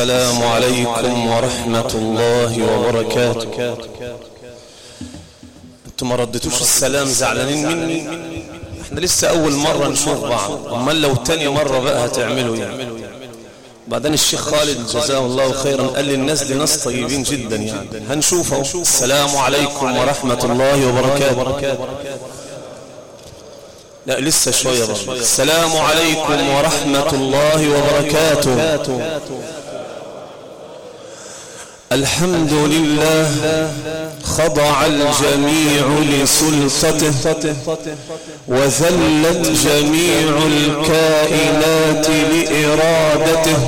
السلام عليكم ورحمة الله وبركاته. أنتم ما ردتوش السلام زعلانين مني؟ إحنا لسه أول مرة نشوف بعض. أمال لو تاني مرة بقى هتعملوا يعني بعدين الشيخ خالد جزاه الله خيرا قال لي الناس دي ناس طيبين جدا يعني. هنشوفه. السلام عليكم ورحمة الله وبركاته. لا لسه شوية السلام عليكم ورحمة الله وبركاته. الحمد لله خضع الجميع لسلطته وذلت جميع الكائنات لإرادته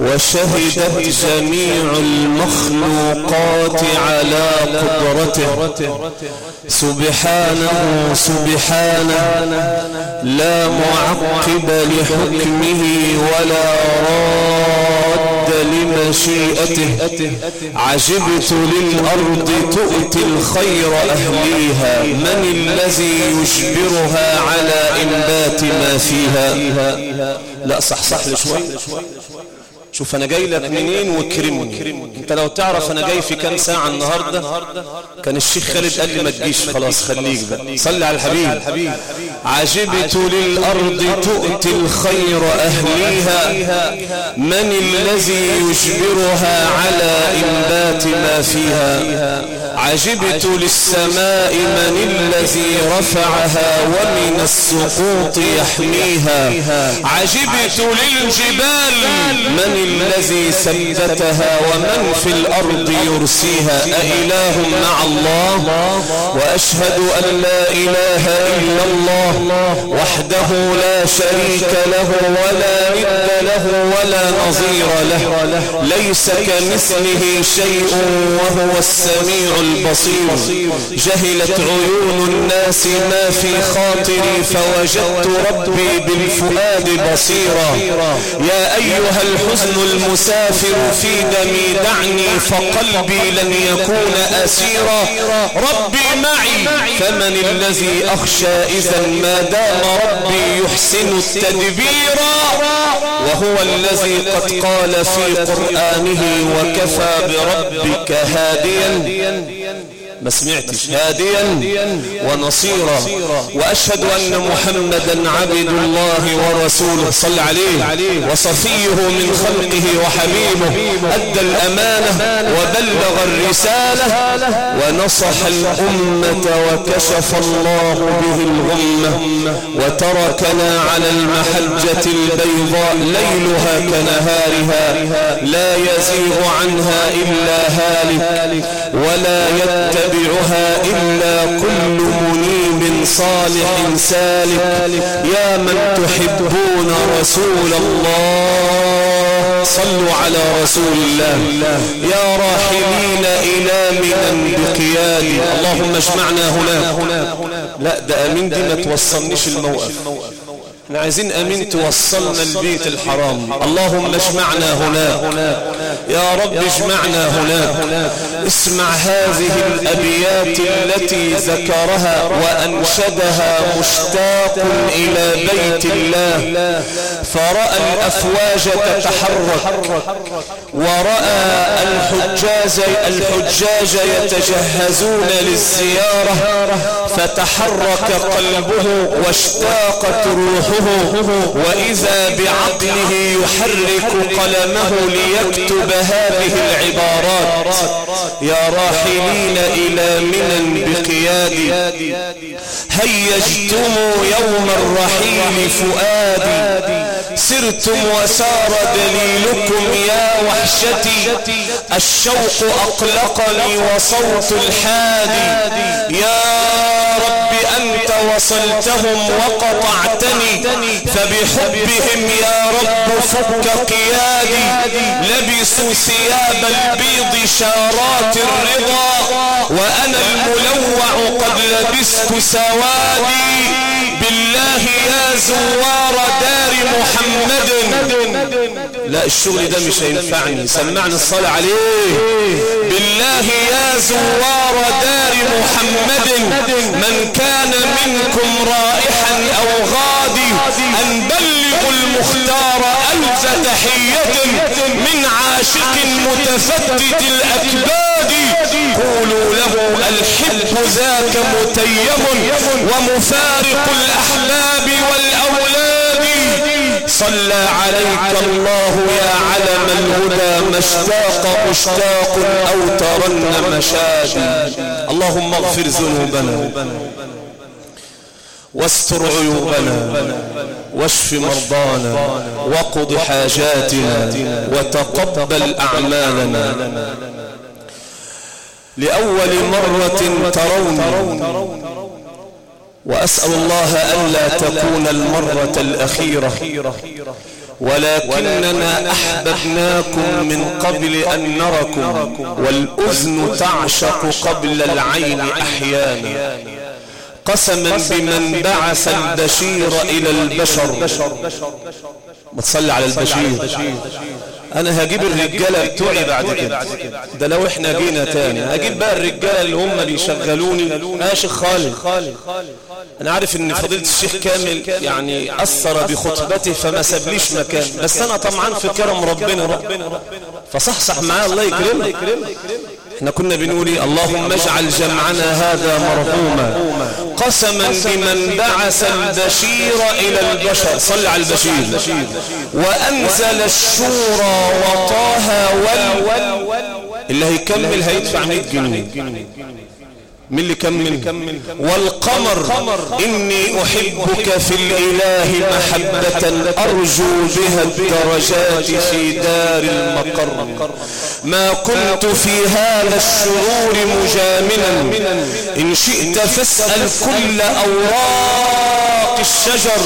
وشهدت جميع المخلوقات على قدرته سبحانه سبحانه. لا معقب لحكمه ولا راد لمشيئته. عجبت للأرض تؤتي الخير أهليها. من الذي يجبرها على إنبات ما فيها؟ لا صح صح لشوي شوف أنا جاي لك منين وكرمني. أنت لو تعرف أنا جاي في كام ساعة النهاردة كان الشيخ خالد قال لي ما تجيش خلاص خليك بقى. صلي على الحبيب. عجبت للأرض تؤتي الخير أهليها. من الذي يجبرها على إنبات ما فيها. عجبت للسماء من الذي رفعها ومن السقوط يحميها. عجبت للجبال من الذي ثبتها ومن في الأرض يرسيها أإله مع الله؟ وأشهد أن لا إله إلا الله وحده لا شريك له ولا ند له ولا نظير له. ليس كمثله شيء وهو السميع البصير. جهلت عيون الناس ما في خاطري فوجدت ربي بالفؤاد بصيرا. يا أيها الحزن المسافر في دمي دعني فقلبي لن يكون أسيرا. ربي معي فمن الذي أخشى إذا ما دام ربي يحسن التدبير. وهو الذي قد قال في قرآنه وكفى بربك هاديا. ما سمعتش هاديا ونصيرا. وأشهد أن محمدا عبد الله ورسوله. صل عليه. وصفيه من خلقه وحبيبه. أدى الأمانة وبلغ الرسالة. ونصح الأمة وكشف الله به الغمة. وتركنا على المحجة البيضاء ليلها كنهارها. لا يزيغ عنها إلا هالك. ولا يتبع يتبعها إلا كل منيب صالح سالك يا من تحبون رسول الله صلوا على رسول الله. يا راحلين إلى منى بقيادي. اللهم اجمعنا هنا. لا ده أمين دي ما توصلنيش الموقف. إحنا عايزين أمين توصلنا البيت الحرام. اللهم اجمعنا هنا. يا رب اجمعنا هنا. اسمع هذه الأبيات التي ذكرها وأنشدها مشتاق إلى بيت الله. فرأى الأفواج تتحرك ورأى الحجاج الحجاج يتجهزون للزيارة. فتحرك قلبه واشتاقت روحه وإذا بعقله يحرك قلمه ليكتب هذه العبارات. يا راحلين إلى منى بقيادي. هيجتم يوم الرحيل فؤادي. سرتم وسار دليلكم يا وحشتي. الشوق أقلقني وصوت الحادي. يا رب أنت وصلتهم وقطعتني. فبحبهم يا رب فك قيادي. لبسوا ثياب البيض شارات الرضا. وأنا الملوع قد لبست سوادي. بالله يا زوار دار محمد. لا الشغل ده مش هينفعني. سمعني الصلاة عليه. بالله يا زوار دار محمد. من كان منكم رائحا أو غادي أن بلغوا المختار ألف تحية من عاشق متفتت الأكباد. قولوا له الحب ذاك متيم ومفارق الأحباب والأولاد. صلى عليك الله يا علم الهدى ما اشتاق مشتاق أو ترن مشادي اللهم اغفر ذنوبنا واستر عيوبنا واشف مرضانا وقض حاجاتنا وتقبل أعمالنا. لأول مرة ترون وأسأل الله ألا تكون المرة الأخيرة. ولكننا أحببناكم من قبل أن نركم. والأذن تعشق قبل العين أحيانا. قسما بمن بعث البشير إلى البشر. ما تصلي على البشير. أنا هجيب الرجالة بتوعي بعد كده. ده لو إحنا جينا تاني. هجيب بقى الرجالة اللي هم بيشغلوني. يا شيخ خالد. أنا عارف إن فضيلة الشيخ كامل يعني أثر بخطبته فما سابليش مكان. بس أنا طمعان في كرم ربنا. فصحصح معاه الله يكرمك. إحنا كنا بنقول اللهم اجعل جمعنا هذا مرحوما قسما بمن بعث البشير إلى البشر. صل على البشير. وأنزل الشورى وطاها وال اللي هيكمل هيدفع 100 جنيه؟ من اللي كمل والقمر إني أحبك في الإله محبة أرجو بها الدرجات في دار المقر. ما كنت في هذا الشعور مجاملا. إن شئت فاسأل كل أوراق. الشجر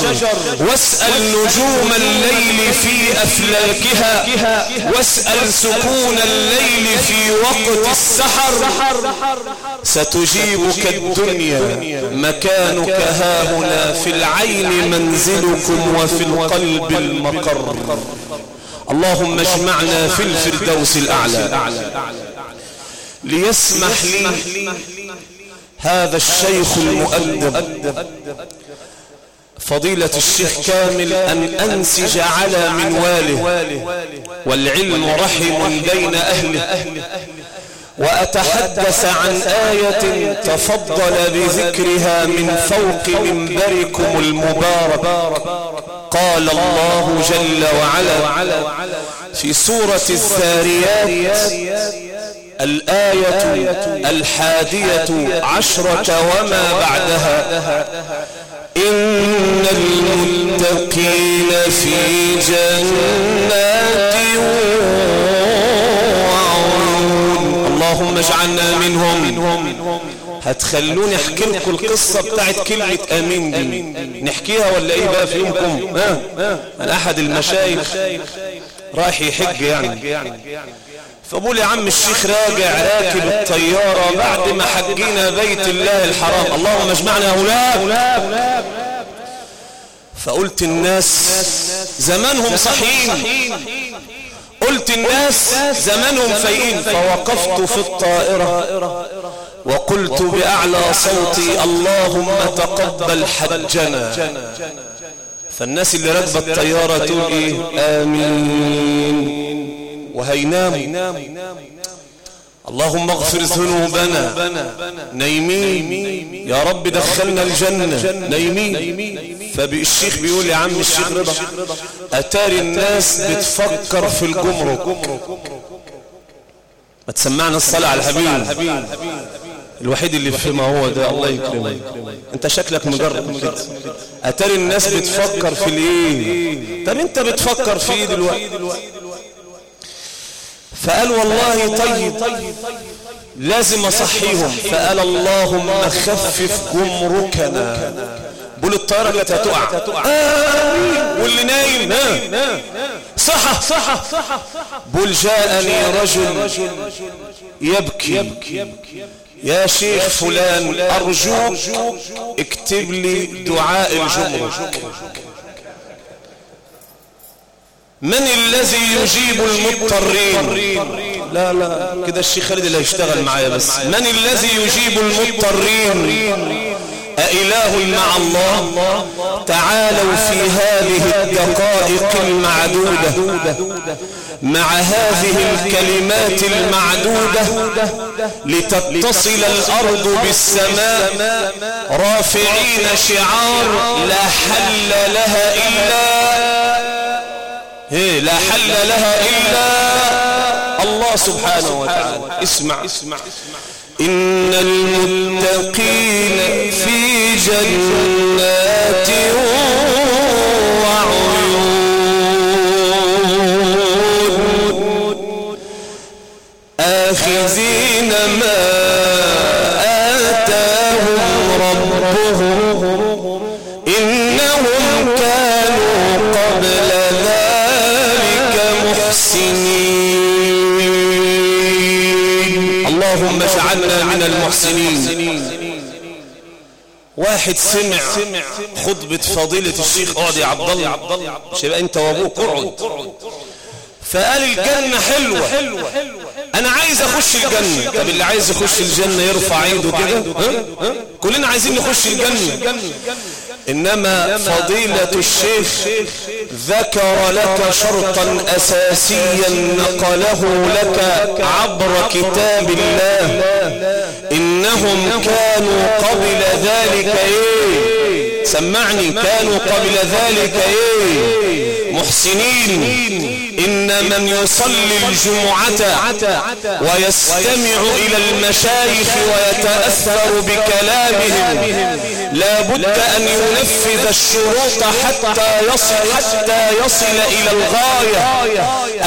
واسأل نجوم الليل في أفلاكها واسأل سكون الليل في وقت السحر. ستجيبك الدنيا مكانك هاهنا في العين منزلكم وفي القلب المقر. اللهم اجمعنا في الفردوس الأعلى. ليسمح لي هذا الشيخ المؤدب فضيلة الشيخ كامل أن أنسج على منواله والعلم رحم بين أهله. وأتحدث عن آية تفضل بذكرها من فوق منبركم المبارك. قال الله جل وعلا في سورة الذاريات الآية الحادية عشرة وما بعدها. إن جنات اللهم اجعلنا منهم. هتخلوني أحكي لكم القصة بتاعت كلمة آمين دي. نحكيها ولا إيه بقى في يومكم؟ ها؟ أنا أحد المشايخ. رايح يحج يعني. فبقول يا عم الشيخ راجع راكب الطيارة بعد ما حجينا بيت الله الحرام. اللهم اجمعنا أولاد فقلت الناس زمانهم صحيين قلت الناس زمانهم فايقين. فوقفت في الطائرة وقلت بأعلى صوتي اللهم تقبل حجنا. فالناس اللي راكبة الطيارة تقول إيه؟ آمين. وهينام. اللهم اغفر ذنوبنا. نايمين يا رب دخلنا الجنة. نايمين فالشيخ بيقول يا عم الشيخ رضا أتاري الناس بتفكر في الجمرك. ما تسمعنا الصلاة على الحبيب. الوحيد اللي فهمه هو ده الله يكرمه انت شكلك مجرد. كده أتاري الناس بتفكر في الايه طب انت بتفكر في إيه دلوقتي فقال والله طيب لازم أصحيهم. فقال اللهم خفف جمركنا. بقول الطيارة كانت هتقع. واللي نايم. صحة صحة بقول جاءني رجل يبكي. يا شيخ فلان أرجوك اكتب لي دعاء الجمرك. من الذي يجيب المضطرين؟ لا لا كده الشيخ خالد اللي هيشتغل معايا بس. من الذي يجيب المضطرين؟ أإله مع الله تعالوا في هذه الدقائق المعدودة مع هذه الكلمات المعدودة لتتصل الأرض بالسماء. رافعين شعار لا حل لها إلا لا حل لها إلا الله سبحانه وتعالى. اسمع. اسمع. إن المتقين في جنات واحد سمع خطبة فضيلة الشيخ يا عبد الله مش يبقى انت وابوك اقعد. فقال الجنة حلوة. أنا عايز أخش الجنة. طب اللي عايز يخش الجنة يرفع ايده كده؟ كلنا عايزين نخش الجنة. إنما فضيلة الشيخ ذكر لك شرطا أساسيا نقله لك عبر كتاب الله. إنهم كانوا قبل ذلك إيه؟ سمعني كانوا قبل ذلك إيه؟ محسنين. إن من يصلي الجمعة ويستمع إلى المشايخ ويتأثر بكلامهم لا بد أن ينفذ الشروط حتى يصل, حتى يصل إلى الغاية.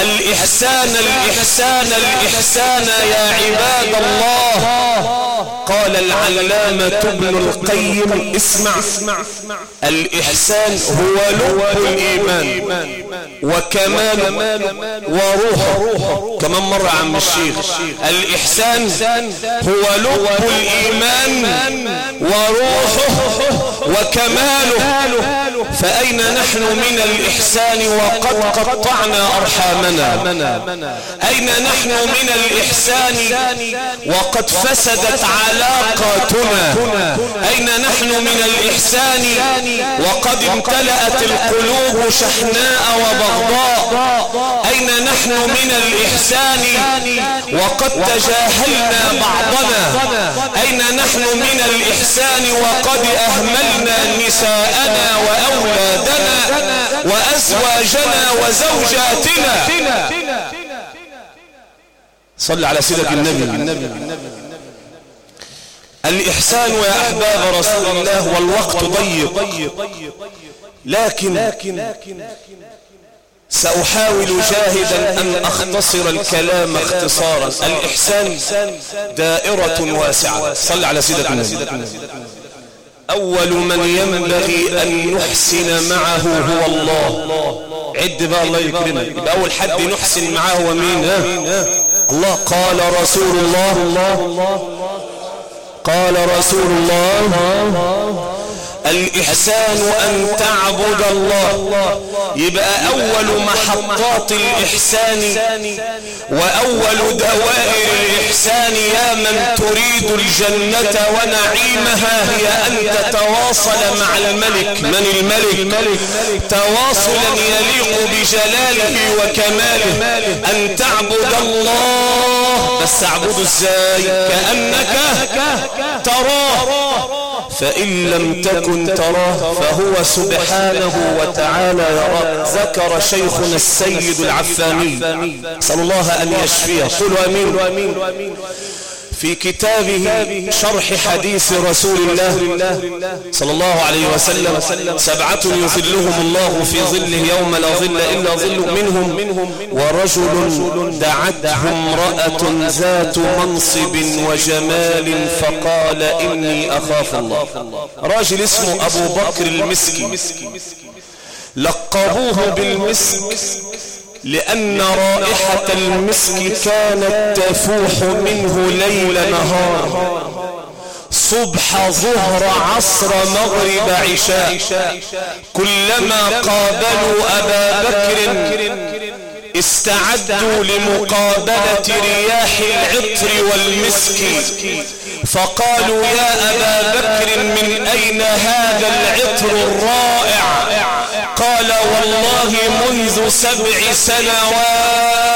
الإحسان الإحسان الإحسان يا عباد الله. قال العلامة ابن القيم اسمع. الإحسان هو لب الإيمان وكمال وروحه كمان مرة عم الشيخ. الإحسان هو لب الإيمان وروحه وكماله. فأين نحن من الإحسان وقد قطعنا أرحامنا؟ أين نحن من الإحسان وقد فسدت علاقاتنا؟ أين نحن من الإحسان وقد امتلأت القلوب شحناء وبغضاء؟ أين نحن من الإحسان وقد تجاهلنا بعضنا؟ أين نحن من الإحسان وقد أهملنا نساءنا وأولادنا وأزواجنا وزوجاتنا. صل على سيدك النبي. الإحسان يا أحباب رسول الله والوقت ضيق. لكن سأحاول جاهدا أن أختصر الكلام اختصارا. الإحسان دائرة واسعة. صل على سيدك النبي. أول من ينبغي أن نحسن معه هو الله. عد بقى الله يكرمك. يبقى أول حد نحسن معه هو مين؟ الله. قال رسول الله. قال رسول الله. الإحسان أن تعبد الله. يبقى أول محطات الإحسان وأول دوائر الإحسان يا من تريد الجنة ونعيمها هي أن تتواصل مع الملك. من الملك؟ تواصلا يليق بجلاله وكماله. أن تعبد الله. بس اعبده إزاي كأنك تراه. فإن لم تكن تراه فهو سبحانه وتعالى يراك ذكر شيخنا السيد العفاني صلى الله أن يشفيه. قولوا أمين. في كتابه شرح حديث رسول الله صلى الله عليه وسلم سبعة يظلهم الله في ظله يوم لا ظل إلا ظل منهم ورجل دعته امرأة ذات منصب وجمال فقال إني أخاف الله. راجل اسمه أبو بكر المسكي. لقبوه بالمسك. لأن رائحة المسك كانت تفوح منه ليل نهار. صبح ظهر عصر مغرب عشاء. كلما قابلوا أبا بكر استعدوا لمقابلة رياح العطر والمسك. فقالوا يا أبا بكر من أين هذا العطر الرائع؟ قال والله منذ سبع سنوات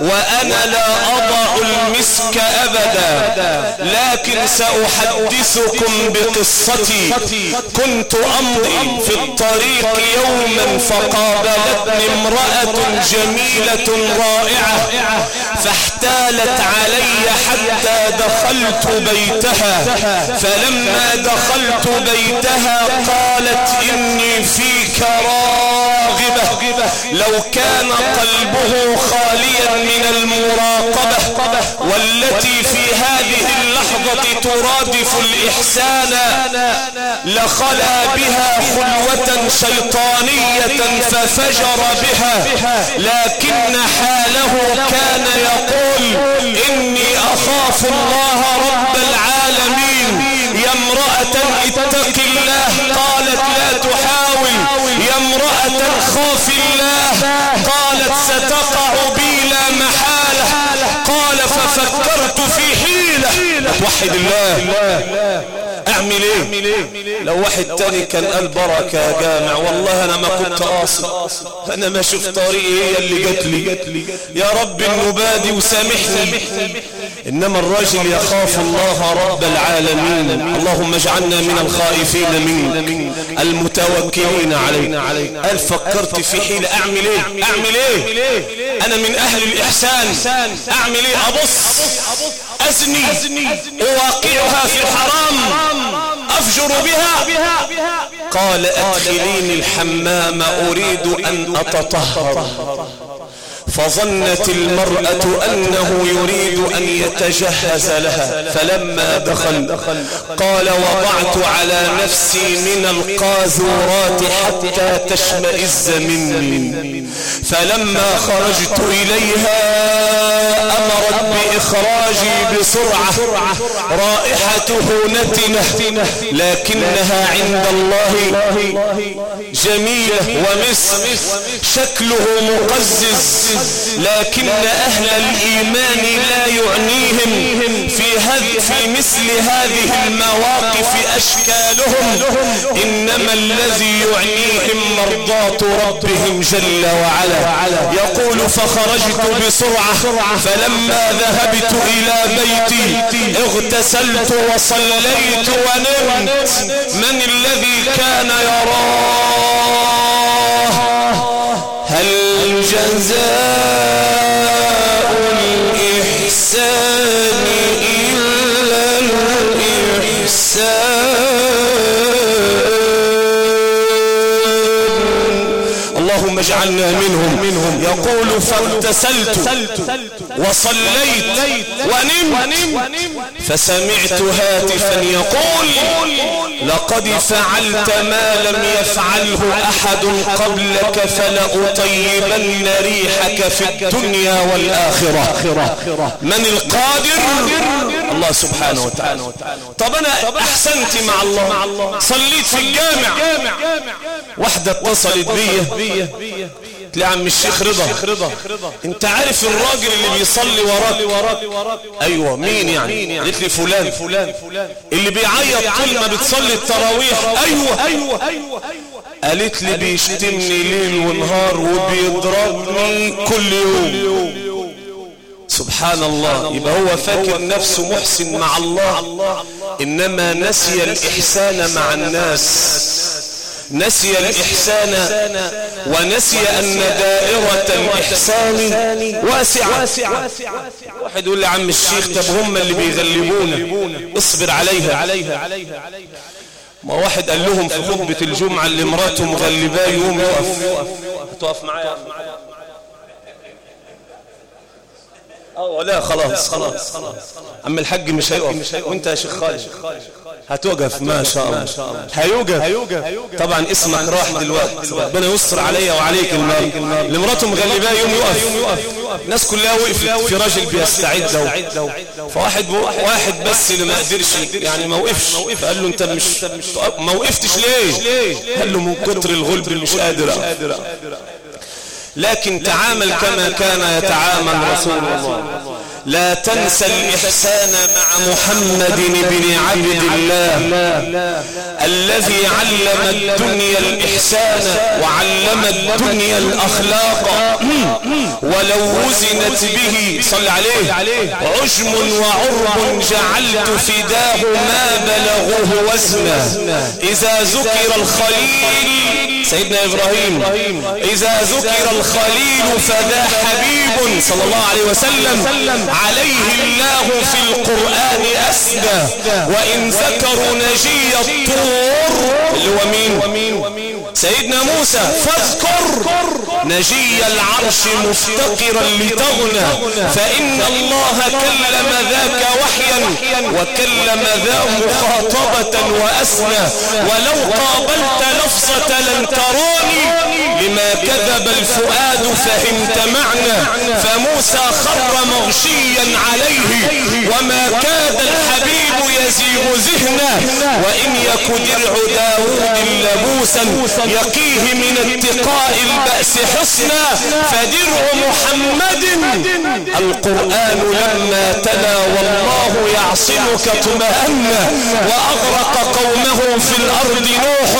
وأنا لا أضع المسك أبدا لكن سأحدثكم بقصتي. كنت أمضي في الطريق يوما فقابلتني امرأة جميلة رائعة فاحتالت علي حتى دخلت بيتها. فلما دخلت بيتها قالت إني فيك راغبة لو كان قلبه خاليا من المراقبة والتي في هذه اللحظة ترادف الإحسان لخلا بها خلوة شيطانية ففجر بها. لكن حاله كان يقول إني أخاف الله رب العالمين يا امرأة اتق الله يا امرأة خاف الله قالت ستقع بي لا محالة. قال ففكرت في حيلة. توحد الله. اعمل إيه لو واحد تاني كان قال بركة يا جامع والله أنا ما كنت قاصد. أنا ما شفت طريقي هي اللي جات لي. يا رب المبادي وسامحني. إنما الرجل يخاف الله رب العالمين. اللهم اجعلنا من الخائفين منك المتوكلين عليك. قال فكرت في حيلة اعمل إيه اعمل إيه أنا من أهل الإحسان. اعمل إيه أبص أزني. أواقعها في الحرام. أفجر بها. قال أدخليني الحمام أريد أن أتطهر. فظنت المرأة أنه يريد أن يتجهز لها. فلما دخل قال وضعت على نفسي من القاذورات حتى تشمئز مني. فلما خرجت إليها أمرت بإخراجي بسرعة. رائحته نتنة. لكنها عند الله جميلة ومسك شكله مقزز لكن أهل الإيمان لا يعنيهم في, في مثل هذه المواقف أشكالهم. إنما الذي يعنيهم مرضاة ربهم جل وعلا. يقول فخرجت بسرعة فلما ذهبت إلى بيتي اغتسلت وصليت ونمت. من الذي كان يراه جزاء الإحسان إلا الإحسان. اللهم اجعلنا منهم. يقول فاغتسلت وصليت ونمت فسمعت هاتفا يقول لقد فعلت ما لم يفعله أحد قبلك فلأطيبن ريحك في الدنيا والآخرة. من القادر؟ الله سبحانه وتعالى. طب أنا أحسنت مع الله. صليت في الجامع. واحدة اتصلت بيا قلت لي عم الشيخ رضا. انت عارف الراجل اللي بيصلي وراك؟ أيوه مين يعني؟ قالت لي فلان. اللي بيعيط طول ما بتصلي التراويح. أيوه أيوه. قالت لي بيشتمني ليل ونهار وبيضربني كل يوم. سبحان الله. يبقى هو فاكر نفسه محسن مع الله. إنما نسي الإحسان مع الناس. نسي الإحسان ونسي أن دائرة الإحسان واسعة. واحد يقول لي عم الشيخ طب هم اللي بيغلبونا. اصبر عليها. ما واحد قال لهم في خطبة الجمعة اللي مراته مغلباه يوم يقف. هتقف معايا؟ آه لا خلاص خلاص. عم الحاج مش هيقف. وانت يا شيخ خالد؟ هتوقف ما شاء الله. هيوقف. طبعا اسمك راح دلوقتي. ربنا يستر عليا وعليك المال اللي مراته مغلباه يوم يقف الناس كلها وقفت في راجل بيستعد فواحد واحد بس اللي ما قدرش يعني ما وقفش. فقال له انت مش ما وقفتش ليه؟ قال له من كتر الغلب مش قادر لكن تعامل كما كان يتعامل رسول الله. لا تنسى الإحسان مع محمد بن عبد الله الذي علم الدنيا الإحسان وعلم الدنيا الأخلاق. ولو وزنت به صل عليه عجم وعرب جعلت فداه ما بلغوه وزنا. إذا ذكر الخليل سيدنا إبراهيم إذا ذكر الخليل فذا حبيب صلى الله عليه وسلم عليه الله في القرآن أسدى وإن ذكروا نجي الطور اللي هو مين؟ سيدنا موسى فاذكر نجي العرش مفتقرا لتغنى فإن الله كلم ذاك وحيا وكلم ذا مخاطبة وأسنى ولو قابلت لفظة لن تراني لما كذب الفؤاد فهمت معنى فموسى خر مغشيا عليه وما كاد الحبيب يزيغ ذهنه وإن يك درع داود لبوسا يقيه من اتقاء البأس حسنا فدرع محمد. القرآن لما تلا والله يعصمك اطمأن وأغرق قومه في الأرض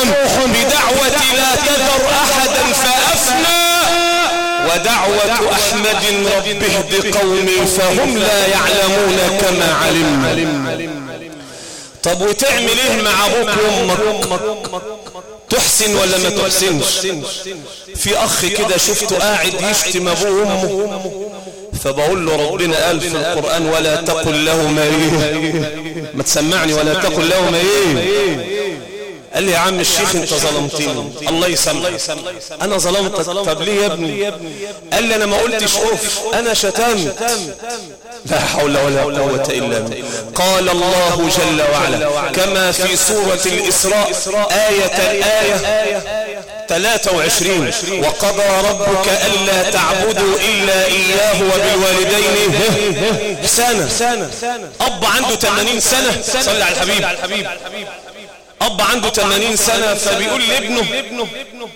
نوح بدعوة لا تذر أحدا فأفنى. ودعوة أحمد رب اهد قومي فهم لا يعلمون كما علمنا. طب وتعمل إيه مع أبوك وأمك؟ تحسن ولا ما تحسنش؟ في أخ كده شفته قاعد يشتم أبوه وأمه فبقول له ربنا قال في القرآن ولا تقل لهما إيه ما تسمعني ولا تقل لهما إيه قال لي يا عم الشيخ انت ظلمتني. الله يسامحك. أنا ظلمتك. طب ليه يا ابني؟ قال لي أنا ما قلتش أوف. أنا شتمت. لا حول ولا قوة إلا بالله. قال الله جل وعلا كما في سورة الإسراء آية الآية 23 وقضى ربك ألا تعبدوا إلا إياه وبالوالدين. إحسانا أب عنده 80 سنة. صلى على الحبيب. أب عنده 80 سنة فبيقول لابنه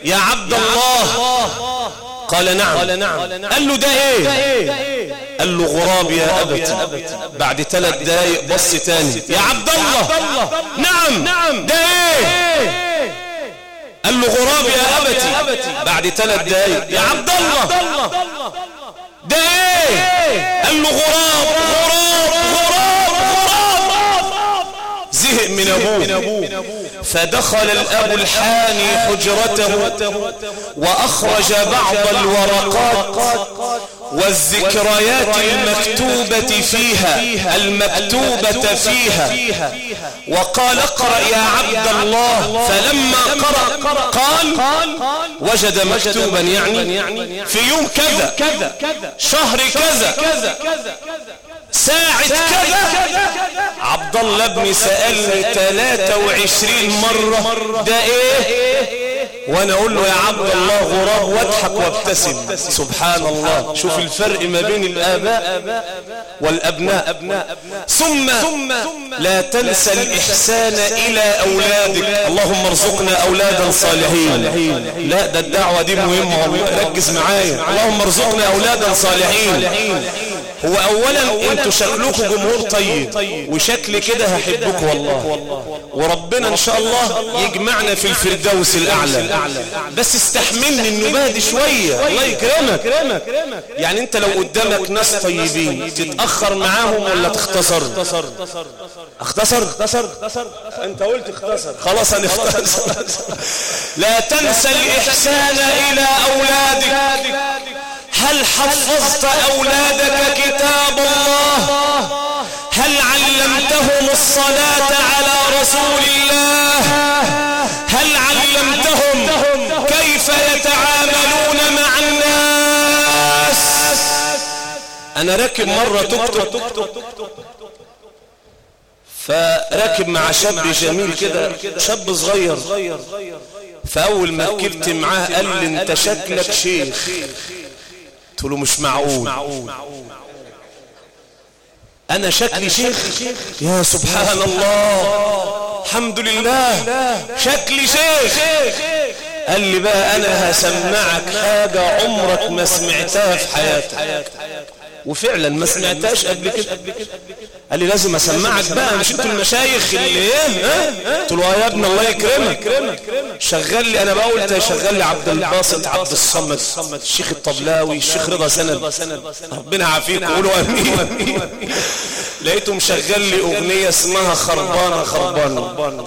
يا عبد الله. قال نعم. قال له ده إيه؟ قال له غراب يا أبت بعد ثلاث دقايق بص تاني. يا عبد الله. نعم. ده إيه؟ قال له غراب يا أبتي. بعد ثلاث دقايق يا عبد الله. ده إيه؟ قال له غراب. زهق من أبوه. فدخل الأب الحاني حجرته وأخرج بعض الورقات والذكريات المكتوبة فيها المكتوبة فيها. وقال اقرأ يا عبد الله. فلما قرأ قال وجد مكتوبا يعني في يوم كذا شهر كذا. ساعة كذا. عبد الله ابني سألني 23 مرة. ده إيه؟ وأنا أقول له يا عبد الله غراب واضحك وابتسم. سبحان الله. شوف الفرق ما بين الآباء والأبناء. ثم لا تنسى الإحسان إلى أولادك. اللهم ارزقنا أولادا صالحين. لا ده الدعوة دي مهمة ركز معايا. اللهم ارزقنا أولادا صالحين. هو اولا أنتوا شكلكم جمهور طيب. وشكل كده هحبكم والله. وربنا إن شاء الله يجمعنا في الفردوس الأعلى. بس استحملني إنه بادي شوية. الله يكرمك. يعني أنت لو قدامك ناس طيبين تتأخر معاهم ولا تختصر؟ اختصر. اختصر أنت قلت اختصر. خلاص أنا اختصر لا تنسى الإحسان إلى أولادك. هل حفظت أولادك كتاب الله؟ هل علمتهم الصلاة على رسول الله؟ أنا راكب مرة تكتب فراكب مع شاب جميل كده شاب صغير. فأول ما ركبت معاه قال لي أنت شكلك شيخ. قلت له مش معقول. أنا شكلي شيخ؟ يا سبحان الله الحمد لله. شكلي شيخ. قال لي بقى أنا هسمعك حاجة عمرك ما سمعتها في حياتك. وفعلا ما سمعتهاش قبل كده. قال لي لازم أسمعك بقى مش أنتوا المشايخ اللي إيه؟ قلت له يا ابني الله يكرمك. شغل لي أنا بقول شغل لي عبد الباسط عبد الصمد. الشيخ الطبلاوي الشيخ رضا سند. ربنا يعافيكم قولوا آمين. لقيته مشغل لي أغنية اسمها خربانة خربانة.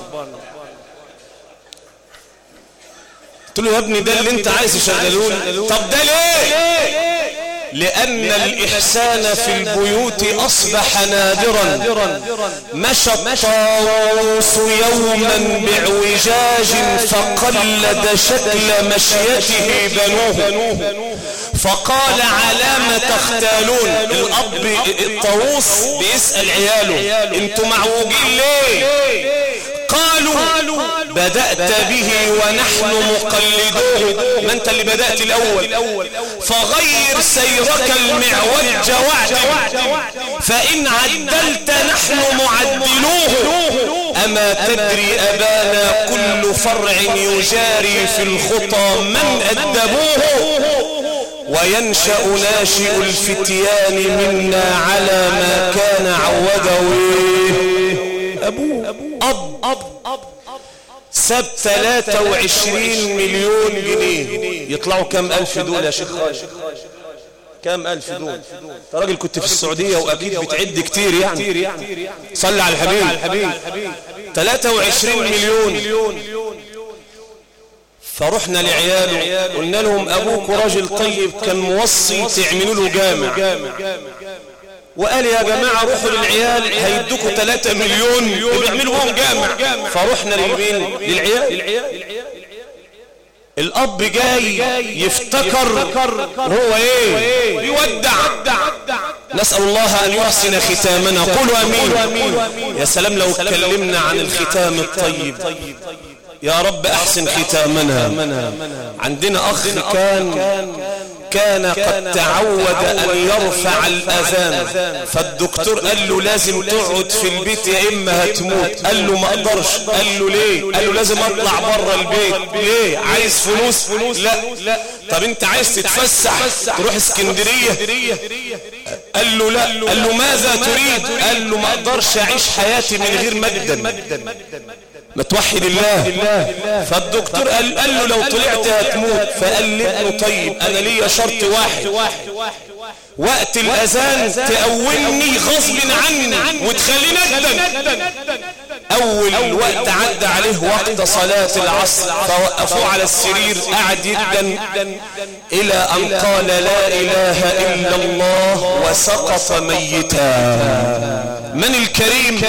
قلت له يا ابني ده اللي أنت عايز تشغلوه طب ده ليه؟ لأن الإحسان في البيوت أصبح نادرا. مشى الطاووس يوما بعوجاج فقلد شكل مشيته بنوه. فقال على ما تختالون. الأب الطاووس بيسأل عياله. أنتوا معوجين ليه؟ قالوا بدأت به ونحن مقلدوه. ما انت اللي بدأت الأول؟ فغير سيرك المعوج واعدل فإن عدلت نحن معدلوه. أما تدري أبانا كل فرع يجاري في الخطى من أدبوه. وينشأ ناشئ الفتيان منا على ما كان عوده أبوه أب أب أب ساب 23 مليون جنيه. يطلعوا كم ألف دول يا شيخ خالد؟ كم ألف دول؟ انت راجل كنت في السعودية وأكيد بتعد كتير يعني. صلى على الحبيب. 23 مليون. فرحنا لعياله قلنا لهم أبوك راجل طيب كان موصي تعملوا له جامع. وقال يا جماعة روحوا للعيال هيدوكوا 3 مليون بيعملوا بهم جامع. فرحنا للمين للعيال. الأب جاي يفتكر هو إيه؟ يودع. نسأل الله أن يحسن ختامنا. قولوا آمين. يا سلام لو اتكلمنا عن الختام الطيب. يا رب أحسن ختامنا. عندنا أخ كان كان قد تعود أن يرفع الأذان. فالدكتور قال له لازم تقعد في البيت يا إما هتموت. قال له ما أقدرش. قال له ليه؟ قال له لازم أطلع بره البيت. ليه؟ عايز فلوس؟ لا. طب أنت عايز تتفسح. تروح اسكندرية. قال له لا. قال له ماذا تريد؟ قال له ما أقدرش أعيش حياتي من غير مجدا. ما توحد الله. فالدكتور قال, له لو طلعت هتموت. فقال له طيب. أنا ليا شرط واحد. وقت الأذان تقومني غصب عني وتخليني اقدم أول وقت عدى عليه وقت صلاة العصر. فوقفوه على السرير. قعد يدن إلى أن قال لا إله إلا الله وسقط ميتا. من الكريم؟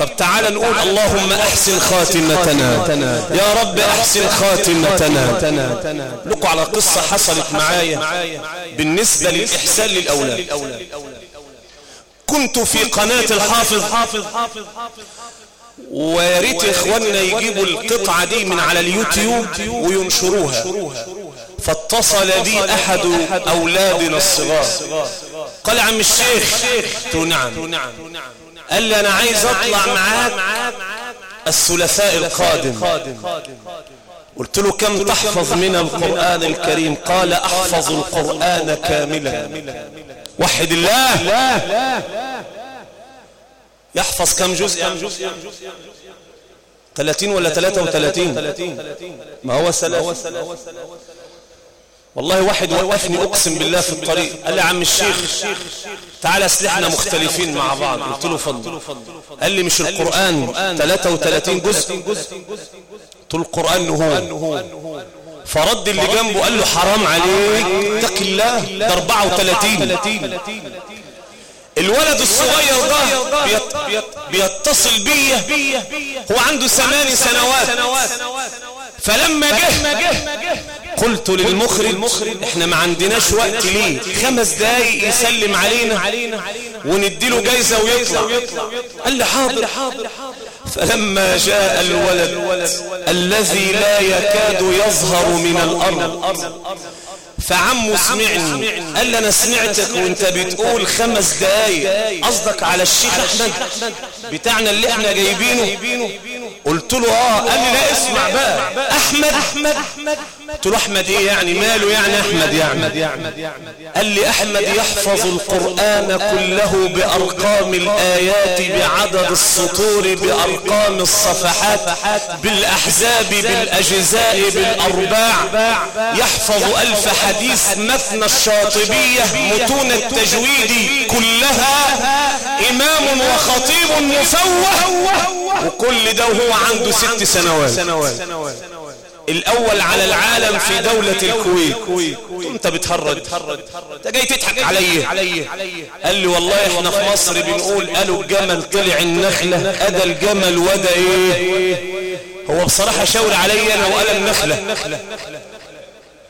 طب تعال نقول اللهم أحسن خاتمتنا. يا رب أحسن خاتمتنا. لكم على قصة حصلت معايا بالنسبة للإحسان للأولاد. كنت في قناة الحافظ. ويا ريت إخواننا يجيبوا القطعة دي من على اليوتيوب وينشروها. فاتصل بي أحد أولادنا الصغار. قال عم الشيخ نعم. قال لي أنا عايز أطلع معاك الثلاثاء القادم. قلت له كم تحفظ من القرآن الكريم؟ قال أحفظ القرآن كاملا. وحد الله. يحفظ كم جزء؟ 30 ولا 33 ما هو سلاف والله واحد وقفني أقسم بالله في الطريق. قال لي عم الشيخ تعال اسلحنا مختلفين مع بعض. قلت له فضل. قال لي مش القرآن 33 جزء؟ قلت له القرآن هو فرد اللي جنبه قال له حرام عليك اتق الله ده 34 الولد الصغير ده بيت بيت بيتصل بيا هو عنده ثمان سنوات. فلما جه قلت للمخرج إحنا ما عندناش وقت ليه. خمس دقايق يسلم علينا ونديله جايزة ويطلع. قال لي حاضر. فلما جاء الولد الذي لا يكاد يظهر من الأرض فعمه سمعني. قال لي أنا سمعتك وأنت بتقول خمس دقايق. قصدك على الشيخ أحمد بتاعنا اللي إحنا جايبينه؟ قلت له آه. قال لي لا اسمع بقى. أحمد. احمد قلت له احمد إيه يعني؟ ماله يعني أحمد يعني؟ قال لي أحمد يحفظ القرآن كله بأرقام الآيات بعدد السطور بأرقام الصفحات بالأحزاب بالأجزاء بالأرباع. يحفظ ألف حديث مثنى الشاطبية متون التجويد كلها إمام وخطيب مفوه وكل ده وهو عنده ست سنوات. الأول على العالم في دولة الكويت. انت بتهرج. انت جاي تضحك علي قال لي والله إحنا في مصر بنقول قالوا الجمل طلع النخلة. أدى الجمل ودا إيه؟ هو بصراحة شاور علي أنا وقال النخلة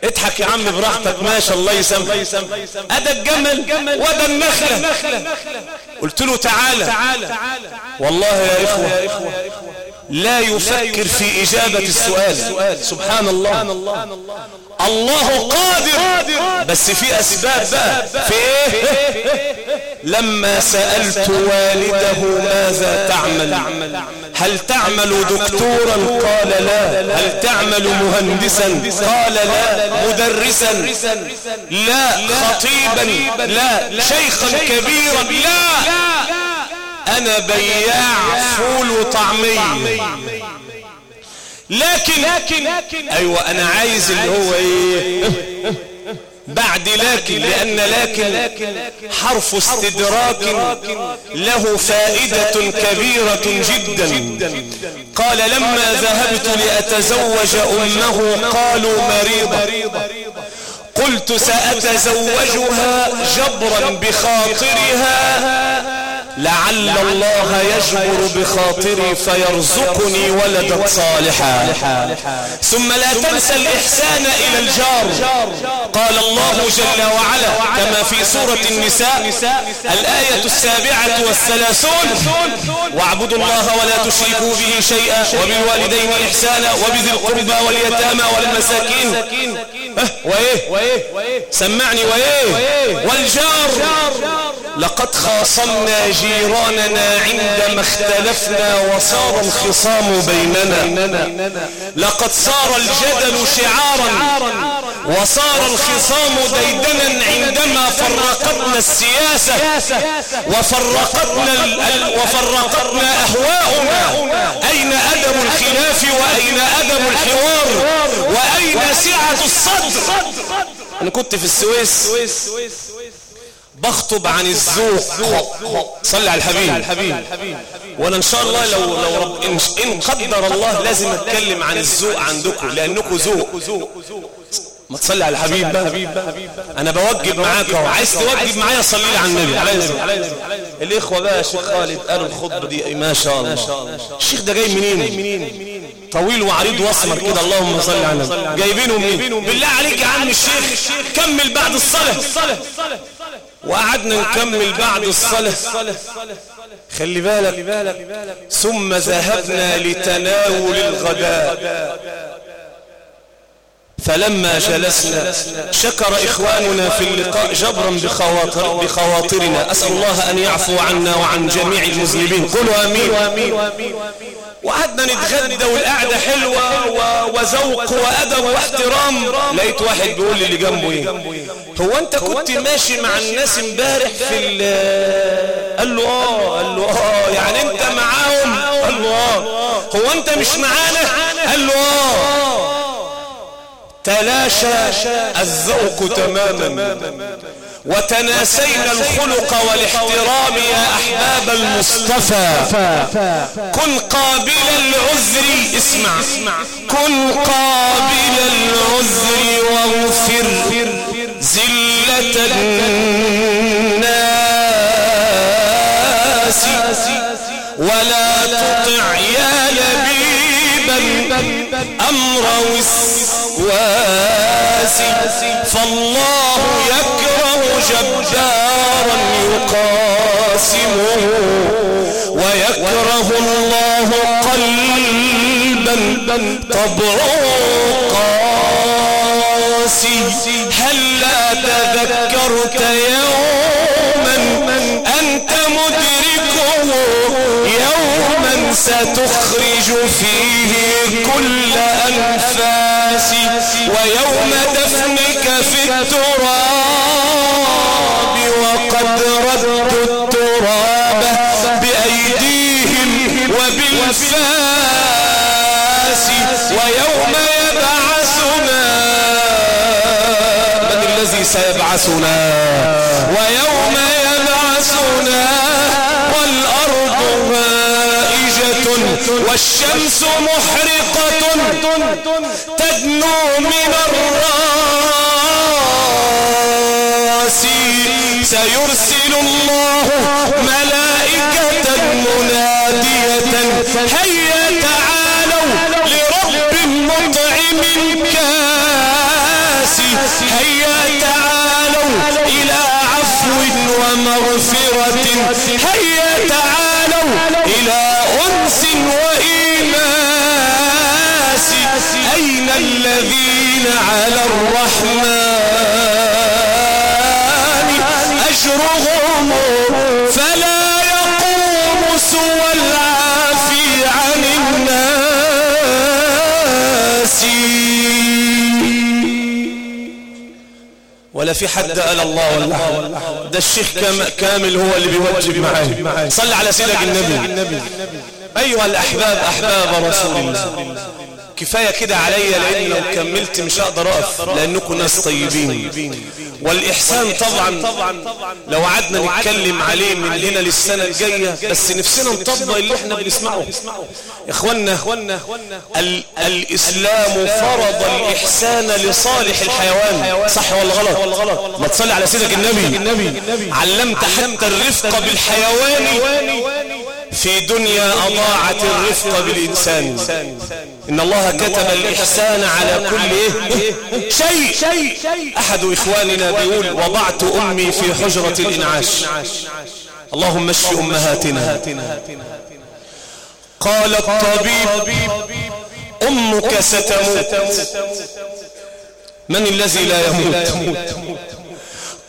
اضحك يا عم براحتك. ماشي الله يسامحك. أدى الجمل ودا النخلة. قلت له تعالى. والله يا إخوة. لا يفكر في إجابة السؤال. سبحان الله. الله قادر. بس في أسباب بقى. في إيه؟ لما سألت والده ماذا تعمل؟ هل تعمل دكتورا؟ قال لا. هل تعمل مهندسا؟ قال لا. مدرسا؟ لا. خطيبا؟ لا. شيخا كبيرا؟ لا. أنا بياع فول وطعمية. لكن أيوه أنا عايز اللي هو إيه؟ بعد لكن لأن لكن حرف استدراك له فائدة كبيرة جدا. قال لما ذهبت لأتزوج أمه قالوا مريضة. قلت سأتزوجها جبرا بخاطرها. لعل الله يجبر بخاطري فيرزقني ولدا صالحا. ثم لا تنسى الإحسان إلى الجار. قال الله جل وعلا كما في سورة النساء الآية السابعة والثلاثون واعبدوا الله ولا تشركوا به شيئا وبالوالدين إحسانا وبذي القربى واليتامى والمساكين وإيه؟ سمعني وإيه؟ والجار. لقد خاصمنا جيراننا عندما اختلفنا وصار الخصام بيننا. لقد صار الجدل شعارا وصار الخصام ديدنا عندما فرقتنا السياسة وفرقتنا, وفرقتنا أهواؤنا. أين أدب الخلاف وأين أدب الحوار؟ وأين سعة الصدر أنا كنت في السويس. بخطب عن الذوق صلى على الحبيب. وأنا إن شاء الله لو لو رب إن, قدر الله لازم أتكلم عن الذوق عندكم لأنكم ذوق ما تصلي على الحبيب بقى. أنا بوجب معاك أهو. عايز توجب معايا صلي لي على النبي. الإخوة بقى شيخ خالد قالوا الخطبة دي ما شاء الله. الشيخ ده جاي منين؟ طويل وعريض وأسمر كده. اللهم صل على النبي. جايبينه منين؟ بالله عليك يا عم الشيخ. كمل بعد الصلاة. وقعدنا نكمل بعد الصلاة. خلي بالك. ثم ذهبنا لتناول الغداء. فلما جلسنا شكر إخواننا في اللقاء جبرا بخواطر بخواطرنا. أسأل الله أن يعفو عنا وعن جميع المذنبين قولوا أمين. وقعدنا نتغدى والقعدة حلوة وذوق وأدب واحترام لقيت واحد بيقول لي اللي جنبه إيه؟ هو أنت كنت ماشي مع الناس امبارح في قال له آه قال له آه. يعني أنت معاهم. قال له آه. هو أنت مش معانا. قال له آه. تلاشى. الذوق تماما. وتناسينا الخلق والاحترام يا أحباب المصطفى. كن قابل العذر اسمع. كن قابل العذر واغفر زلة الناس. ولا تطع يا لبيبا أمر وسواسي فالله يكره جبارا يقاسمه ويكره الله قلبا طبعه قاسي. هلا تذكرت يوما أنت مدركه؟ يوما سا تخرج فيه كل أنفاس ويوم سيبعثنا ويوم يبعثنا والأرض هائجة والشمس محرقة تدنو من الرأس. سيرسل الله ملائكة منادية. هيا الذين على الرحمن أجرهم فلا يقوم سوى العافي عن الناس. ولا في حد قال الله والله ده الشيخ كام- كامل هو اللي بيوجب معاه صل على سيدك النبي. أيها الأحباب أحباب رسول الله. كفاية كده عليا لأن لو كملت مش هقدر أقف لأنكم ناس طيبين. والإحسان طبعا لو قعدنا نتكلم عليه من هنا للسنة الجاية بس نفسنا نطبق اللي إحنا بنسمعه. إخوانا ال الإسلام فرض الإحسان لصالح الحيوان. صح ولا غلط؟ ما تصلي على سيدك النبي. علمت حتى الرفق بالحيوان. في دنيا أضاعت الرفق بالإنسان. إن الله كتب الإحسان على كل؟ شيء. أحد إخواننا بيقول وضعت أمي في حجرة الإنعاش. اللهم اشف أمهاتنا. قال الطبيب أمك ستموت. من الذي لا يموت؟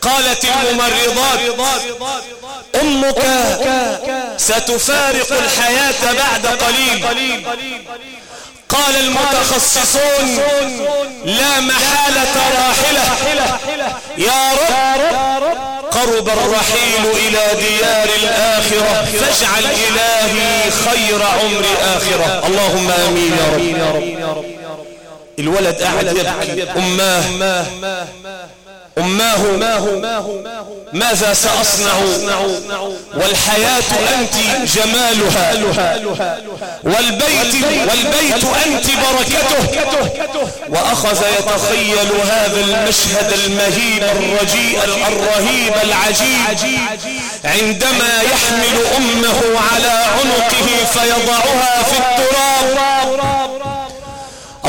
قالت الممرضات أمك ستفارق الحياة بعد قليل. قال المتخصصون لا محالة راحلة. يا رب قرب الرحيل إلى ديار الآخرة فاجعل إلهي خير عمر آخرة. اللهم آمين يا رب. الولد قاعد يبكي. أماه أماه ماذا سأصنع؟ والحياة أنت جمالها والبيت والبيت أنت بركته وأخذ يتخيل هذا المشهد المهيب الرجيء الرهيب العجيب عندما يحمل أمه على عنقه فيضعها في التراب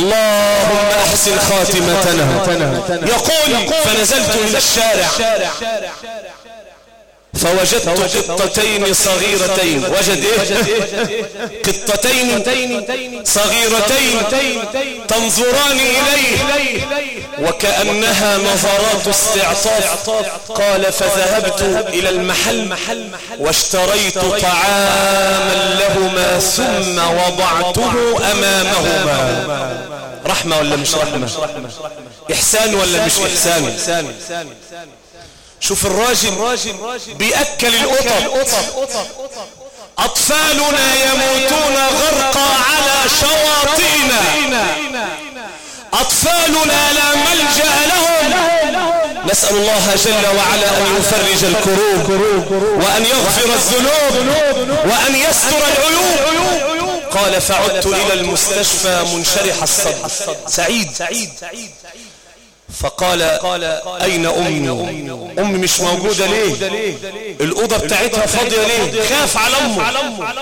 اللهم أحسن خاتمتنا. يقول فنزلت من الشارع. فوجدت قطتين صغيرتين وجد إيه؟ قطتين صغيرتين تنظران إليه وكأنها نظرات استعطاف. قال فذهبت إلى المحل واشتريت طعاما لهما ثم وضعته أمامهما. رحمة ولا مش رحمة؟ إحسان ولا مش إحسان؟ شوف الراجل بيأكل القطط. أطفالنا يموتون غرقا على شواطئنا. أطفالنا لا ملجأ لهم. نسأل الله جل وعلا أن يفرج الكروب وأن يغفر الذنوب وأن يستر العيوب. قال فعدت إلى المستشفى منشرح الصدر. سعيد. فقال أين أمي؟ أمي؟ مش موجودة ليه؟ الأوضة بتاعتها فاضية ليه؟ خاف على أمه.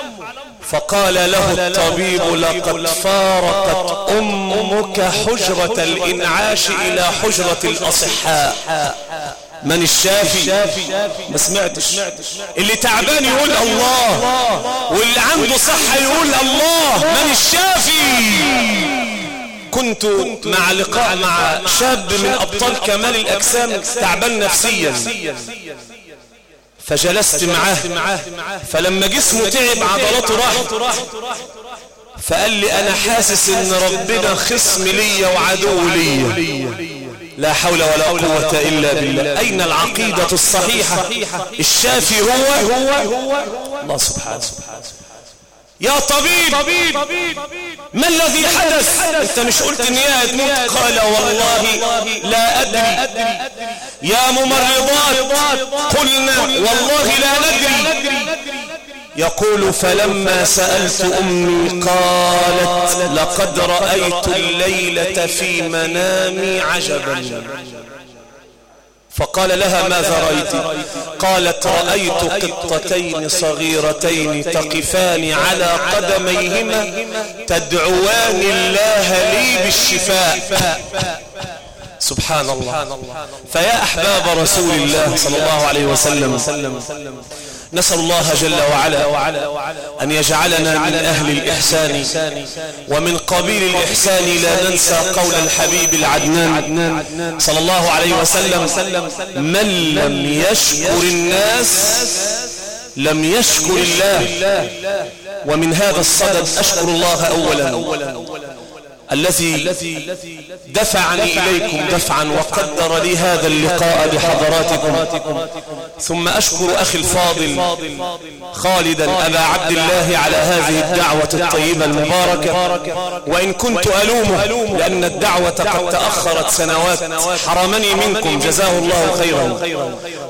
فقال له الطبيب لقد فارقت أمك حجرة الإنعاش إلى حجرة الأصحاء. من الشافي؟ ما سمعتش. اللي تعبان يقول الله واللي عنده صحة يقول الله. من الشافي؟ كنت مع لقاء مع شاب من أبطال كمال الأجسام تعبان نفسيا. فجلست معاه. فلما جسمه تعب عضلاته راحت. فقال لي أنا حاسس إن ربنا خصم لي وعدو لي لا حول ولا قوة إلا بالله. أين العقيدة الصحيحة؟ الشافي هو؟ الله سبحانه. يا طبيب! ما الذي حدث؟ انت مش قلت إن هي هتموت قال والله لا أدري. يا ممرضات قلنا والله لا ندري. يقول فلما سألت أمي قالت لقد رأيت الليلة في منامي عجبا. فقال لها ماذا رأيت قالت رأيت قطتين صغيرتين تقفان على قدميهما تدعوان الله لي بالشفاء. سبحان الله. فيا أحباب رسول الله صلى الله عليه وسلم. نسأل الله جل وعلا أن يجعلنا من أهل الإحسان ومن قبيل الإحسان لا ننسى قول الحبيب العدنان صلى الله عليه وسلم من لم يشكر الناس لم يشكر الله. ومن هذا الصدد أشكر الله أولا. الذي دفعني إليكم دفعا وقدر لي هذا اللقاء بحضراتكم. ثم أشكر أخي الفاضل خالدا أبا عبد الله على هذه الدعوة الطيبة المباركة. وإن كنت ألومه لأن الدعوة قد تأخرت سنوات حرمني منكم جزاه الله خيرا.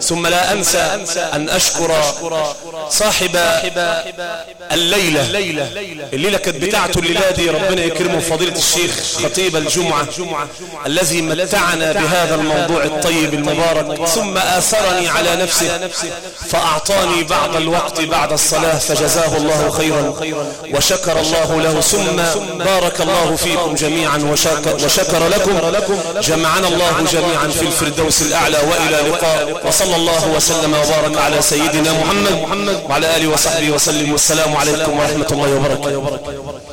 ثم لا أنسى أن أشكر صاحب الليلة. الليلة. كانت بتاعته الليلة دي ربنا يكرمه فضيلة الشيخ خطيب الجمعة الذي متعنا بهذا الموضوع الطيب المبارك ثم آثرني على نفسه فأعطاني بعض الوقت بعد الصلاة فجزاه الله خيرا وشكر الله له ثم بارك الله فيكم جميعا وشكر لكم جمعنا الله جميعا في الفردوس الأعلى وإلى لقاء وصلى الله وسلم وبارك على سيدنا محمد وعلى آله وصحبه وسلم والسلام عليكم ورحمة الله وبركاته.